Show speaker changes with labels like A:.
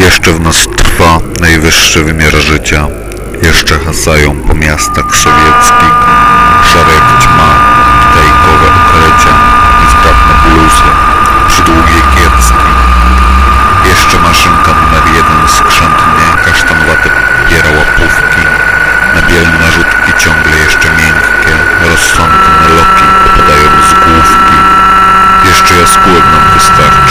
A: Jeszcze w nas trwa najwyższy wymiar życia. Jeszcze hasają po miastach sowieckich szare jak ćma, tajkowe okrycia, niezgrabne bluzy, przydługie kiecki. Jeszcze maszynka numer jeden skrzętnie kasztanowate piera łapówki, nabielne narzutki ciągle jeszcze miękkie, rozsądne loki opadają z główki. Jeszcze jaskółek nam wystarczy.